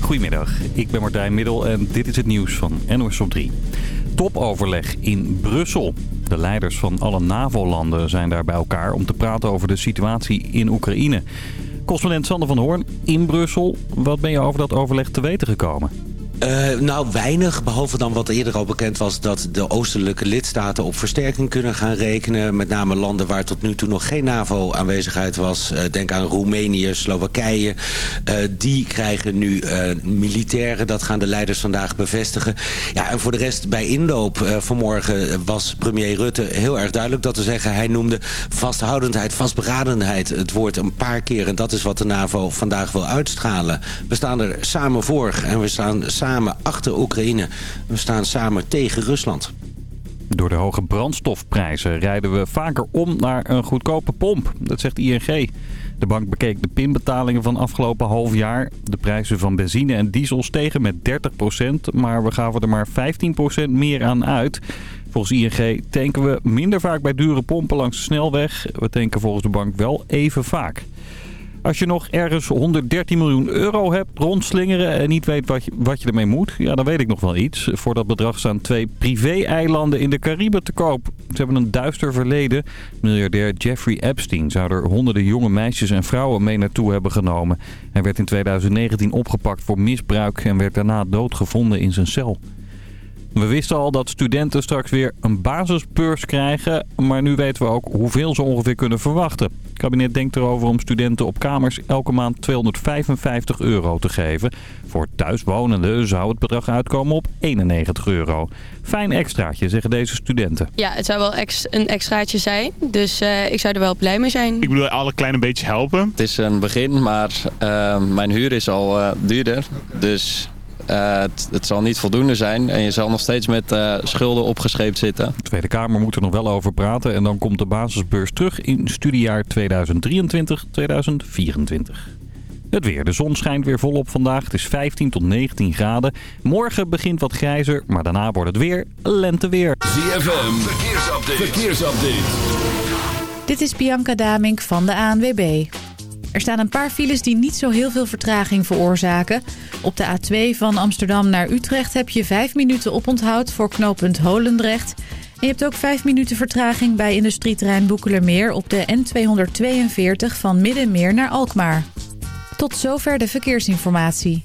Goedemiddag, ik ben Martijn Middel en dit is het nieuws van NOS op 3. Topoverleg in Brussel. De leiders van alle NAVO-landen zijn daar bij elkaar om te praten over de situatie in Oekraïne. Correspondent Sander van Hoorn in Brussel. Wat ben je over dat overleg te weten gekomen? Uh, nou, weinig. Behalve dan wat eerder al bekend was... dat de oostelijke lidstaten op versterking kunnen gaan rekenen. Met name landen waar tot nu toe nog geen NAVO-aanwezigheid was. Uh, denk aan Roemenië, Slowakije. Uh, die krijgen nu militairen. Dat gaan de leiders vandaag bevestigen. Ja, en voor de rest bij inloop vanmorgen was premier Rutte heel erg duidelijk dat te zeggen. Hij noemde vasthoudendheid, vastberadenheid het woord een paar keer. En dat is wat de NAVO vandaag wil uitstralen. We staan er samen voor en we staan samen samen achter Oekraïne. We staan samen tegen Rusland. Door de hoge brandstofprijzen rijden we vaker om naar een goedkope pomp. Dat zegt ING. De bank bekeek de pinbetalingen van afgelopen half jaar. De prijzen van benzine en diesel stegen met 30%, maar we gaven er maar 15% meer aan uit. Volgens ING tanken we minder vaak bij dure pompen langs de snelweg. We tanken volgens de bank wel even vaak. Als je nog ergens 113 miljoen euro hebt rondslingeren en niet weet wat je, wat je ermee moet, ja, dan weet ik nog wel iets. Voor dat bedrag staan twee privé-eilanden in de Cariben te koop. Ze hebben een duister verleden. Miljardair Jeffrey Epstein zou er honderden jonge meisjes en vrouwen mee naartoe hebben genomen. Hij werd in 2019 opgepakt voor misbruik en werd daarna doodgevonden in zijn cel. We wisten al dat studenten straks weer een basisbeurs krijgen, maar nu weten we ook hoeveel ze ongeveer kunnen verwachten. Het kabinet denkt erover om studenten op kamers elke maand 255 euro te geven. Voor thuiswonenden zou het bedrag uitkomen op 91 euro. Fijn extraatje, zeggen deze studenten. Ja, het zou wel een extraatje zijn, dus uh, ik zou er wel blij mee zijn. Ik bedoel, alle kleine beetje helpen. Het is een begin, maar uh, mijn huur is al uh, duurder, dus uh, het, het, zal niet voldoende zijn en je zal nog steeds met uh, schulden opgescheept zitten. De Tweede Kamer moet er nog wel over praten en dan komt de basisbeurs terug in studiejaar 2023-2024. Het weer. De zon schijnt weer volop vandaag. Het is 15 tot 19 graden. Morgen begint wat grijzer, maar daarna wordt het weer lenteweer. ZFM, verkeersupdate. verkeersupdate. Dit is Bianca Damink van de ANWB. Er staan een paar files die niet zo heel veel vertraging veroorzaken. Op de A2 van Amsterdam naar Utrecht heb je 5 minuten oponthoud voor knooppunt Holendrecht. En je hebt ook 5 minuten vertraging bij industrieterrein Boekelermeer op de N242 van Middenmeer naar Alkmaar. Tot zover de verkeersinformatie.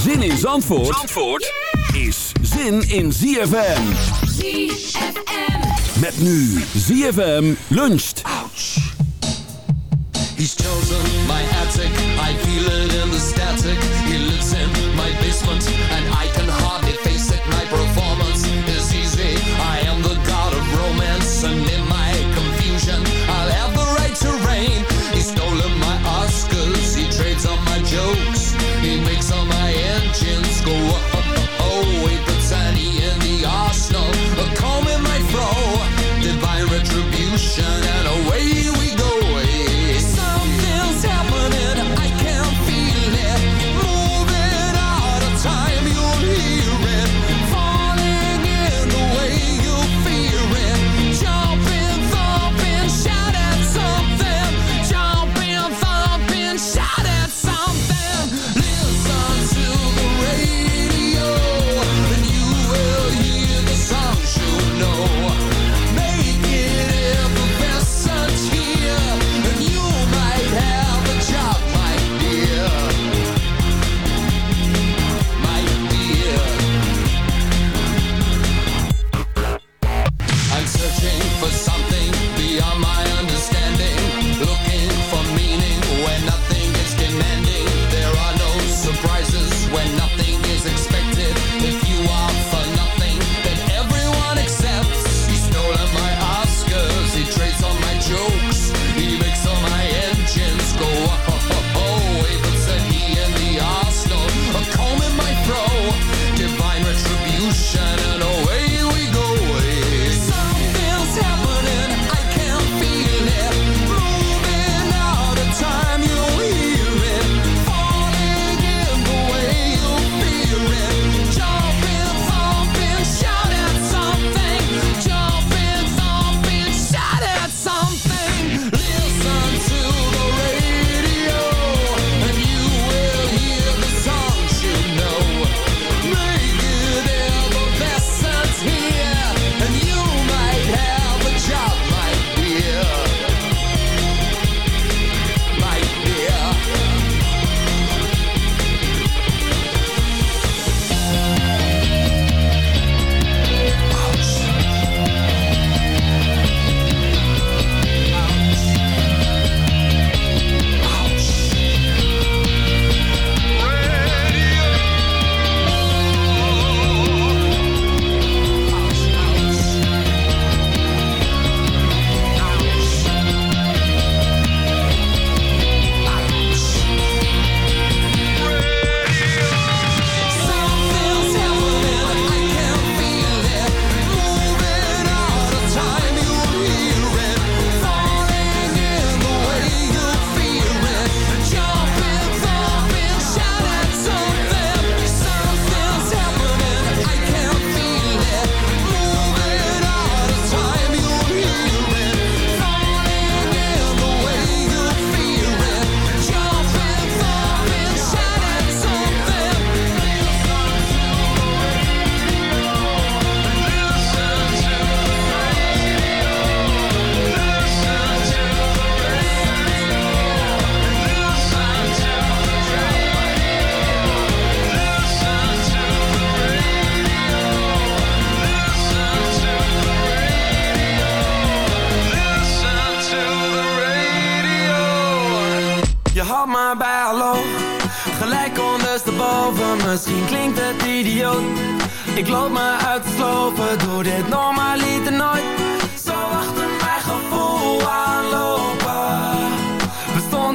Zin in Zandvoort, Zandvoort is zin in ZFM. ZFM. Met nu ZFM luncht. Ouch. He's chosen my attic, I feel it in the static. He lives in my basement and I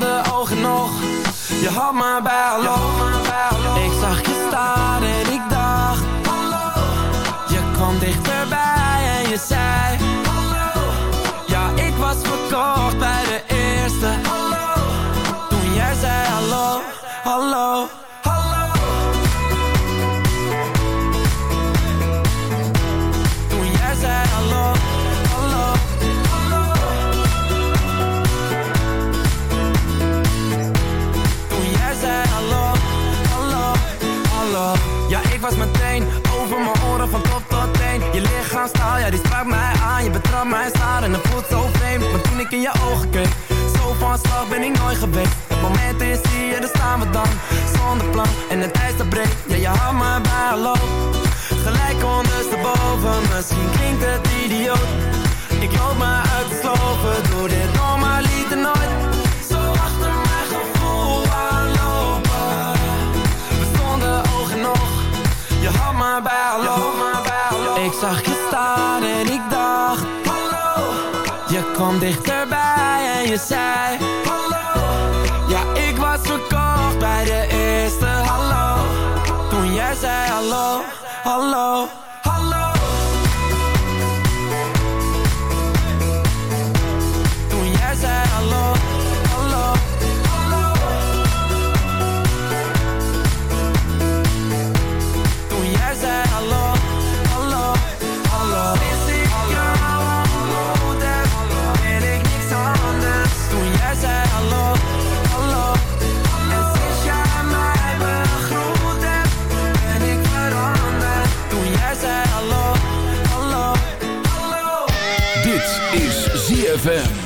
ogen nog. Je had me bij hallo. Ik zag je staan en ik dacht Je kwam dichterbij en je zei Ja, ik was verkocht bij de eerste. Hallo betrap mijn staar en het voelt zo vreemd Maar toen ik in je ogen keek Zo van slag ben ik nooit geweest. Het moment is hier, daar staan we dan Zonder plan. En het ijs dat breekt Ja, je had me bij hallo Gelijk ondersteboven Misschien klinkt het idioot. Ik loop me uit de sloven Doe dit nog maar nooit. Zo achter mijn gevoel aanlopen. We stonden ogen nog Je had me bij dichterbij en je zei ZFM.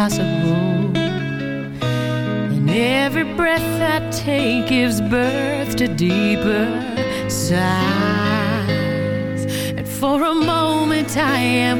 impossible. And every breath I take gives birth to deeper sighs. And for a moment I am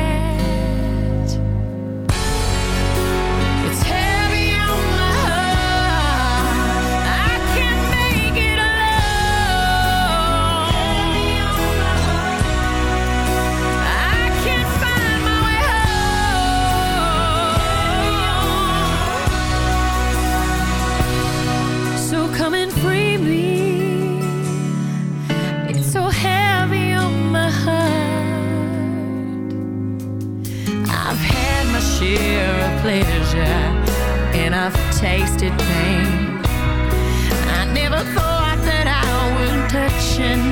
tasted pain. I never thought that I would touch and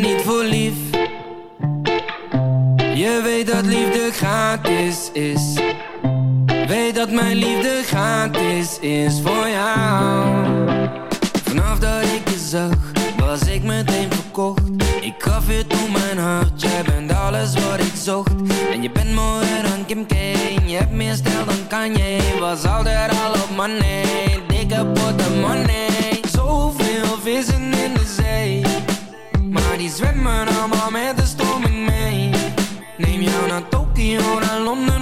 niet voor lief. Je weet dat liefde gratis is. Weet dat mijn liefde gratis is voor jou. Vanaf dat ik je zag Was ik meteen verkocht. Ik gaf je toen mijn hart Jij bent alles wat ik zocht. En je bent mooier dan Kim K Je hebt meer stijl dan Kanye. Was altijd al op money Dikke potte money. Zoveel vissen die zwemmen allemaal met de stroming mee. Neem jou naar Tokio, naar Londen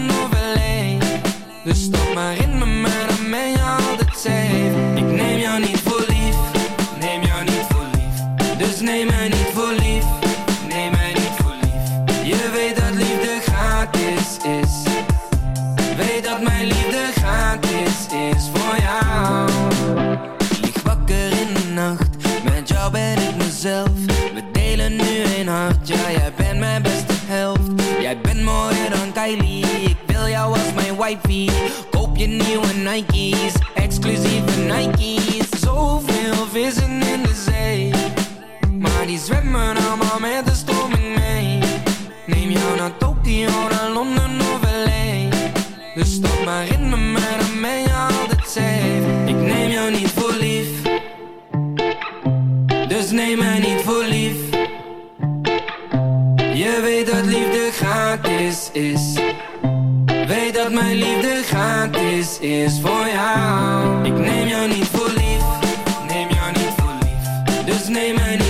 Jij bent mooier dan Kylie. Ik wil jou als mijn wifey. Koop je nieuwe Nike's Exclusieve Nike's. Zoveel vissen in de zee. Maar die zwemmen allemaal met de stroming mee. Neem jou naar Tokio, naar Londen of L.A. Dus stap maar in me, maar dan ben je altijd safe. Ik neem jou niet voor lief. Dus neem mij niet voor lief. Je weet dat liefde Weet dat mijn liefde gratis is voor jou. Ik neem jou niet voor lief Neem jou niet voor lief. Dus neem mij niet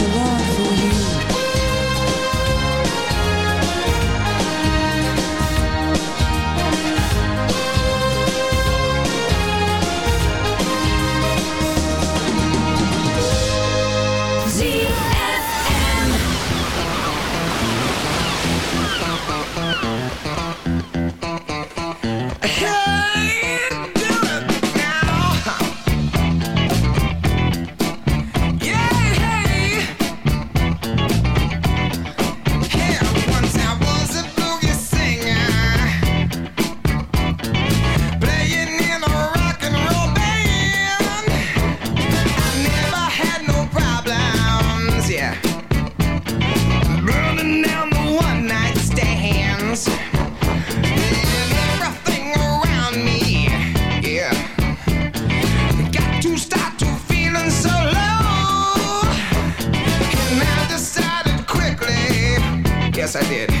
yes I did.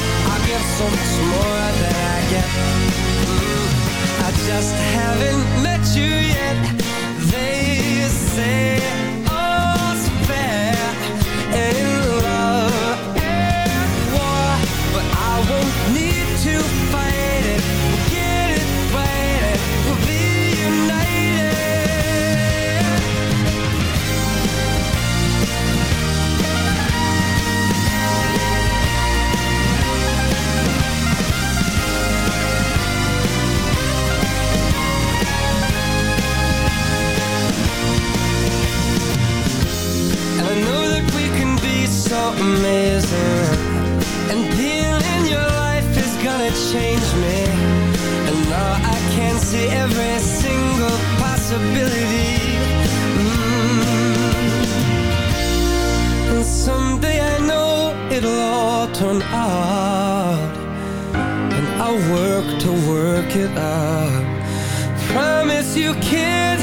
I'll so much more than I get. Mm. I just haven't met you yet. They say amazing And being in your life is gonna change me. And now I can see every single possibility. Mm. And someday I know it'll all turn out. And I'll work to work it out. Promise you kid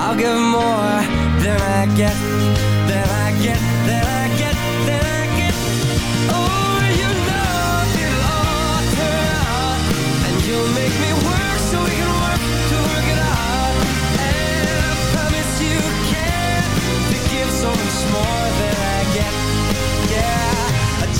I'll give more than I get,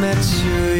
Met you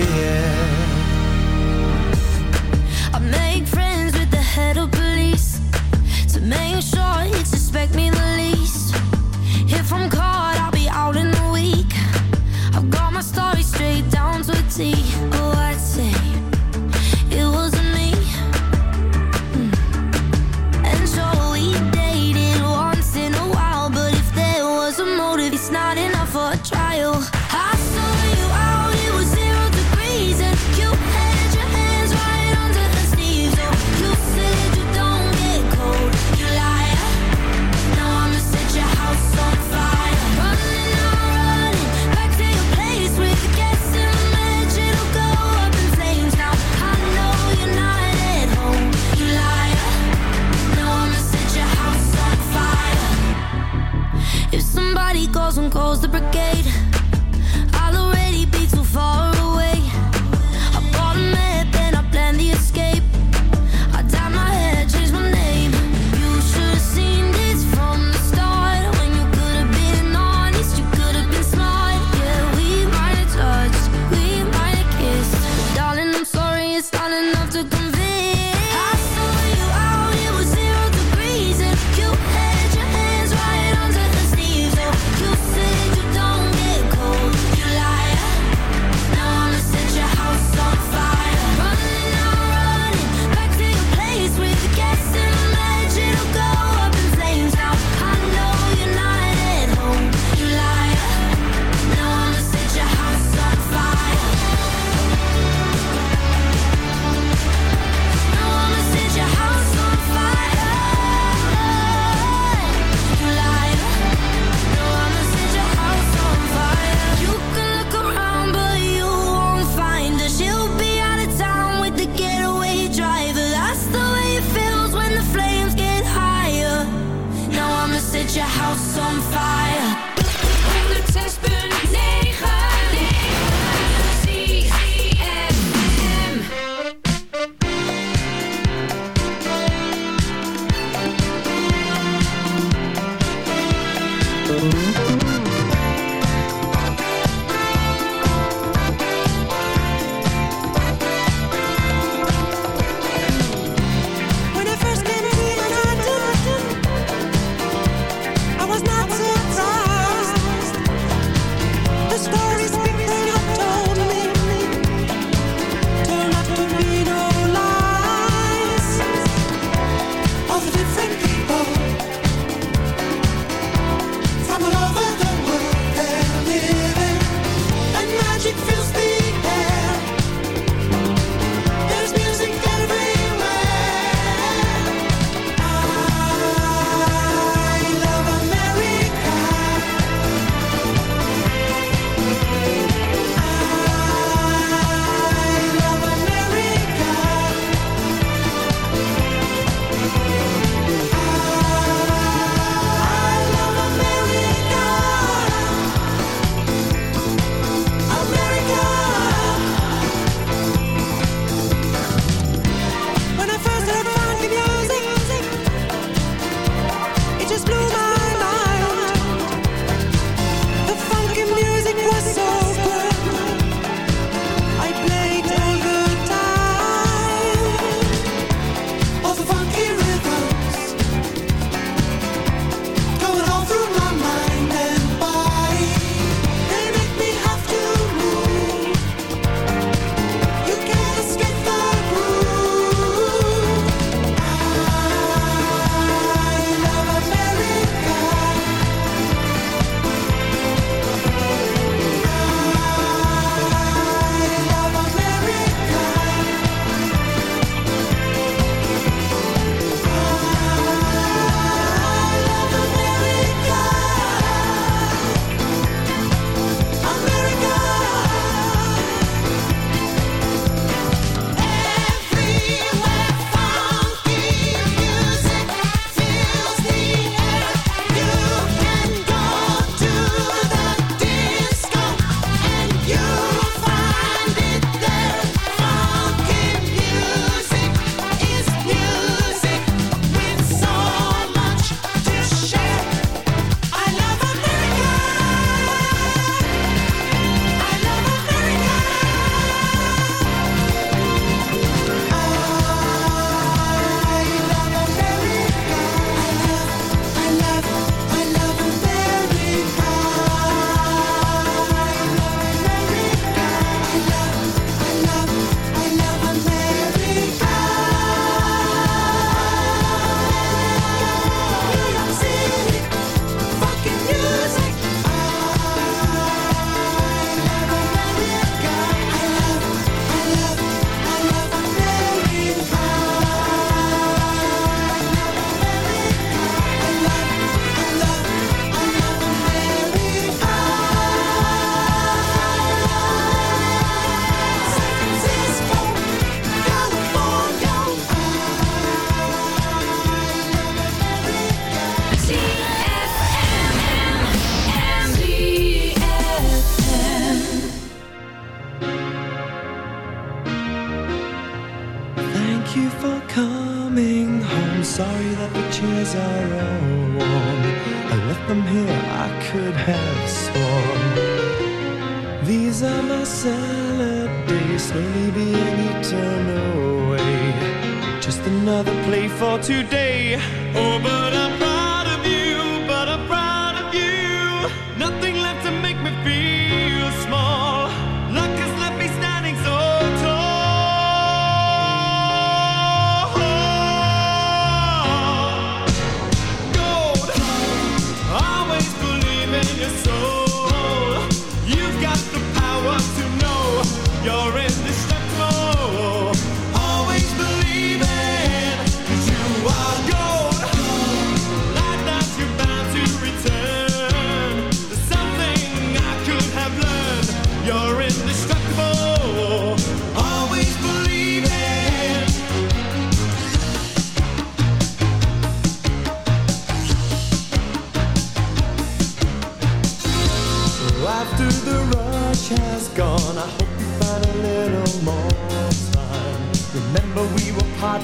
Oh, but I'm.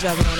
drumming on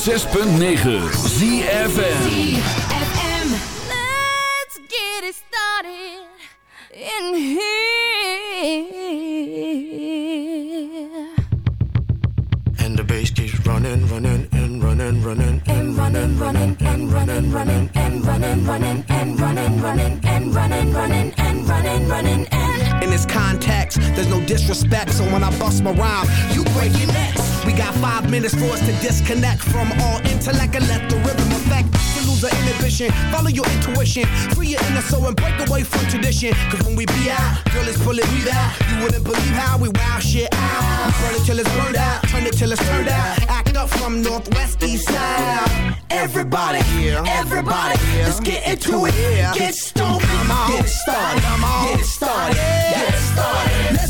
106.9 ZFM. Let's get it started in here. And the bass keeps running, running, and running, running, and running, running, and running, running, and running, running, and running, running, and running, running, and running, running, and In this context, there's no disrespect, so when I bust my rhyme, you break your necks. We got five minutes for us to disconnect from all intellect and let the rhythm affect. You lose the inhibition, follow your intuition, free your inner soul and break away from tradition. Cause when we be out, girl, it's pulling me out. You wouldn't believe how we wow shit out. We burn it till it's burned out, turn it till it's turned out. Act up from northwest east side. Everybody, everybody, let's get into it. Get stoked, get it started, get it started, get it started. Let's get it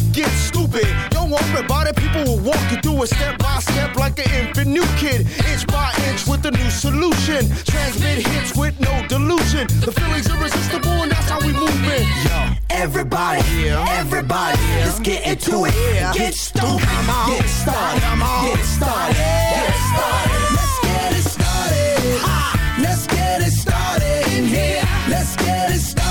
get stupid. Don't worry about it, people will walk you through it step by step like an infant new kid. Inch by inch with a new solution. Transmit hits with no delusion. The feeling's irresistible and that's how we move it. Yo, Everybody, everybody, let's get into it. Get stoked, get started, get started, get started. Let's get it started. Let's get it started in here. Let's get it started.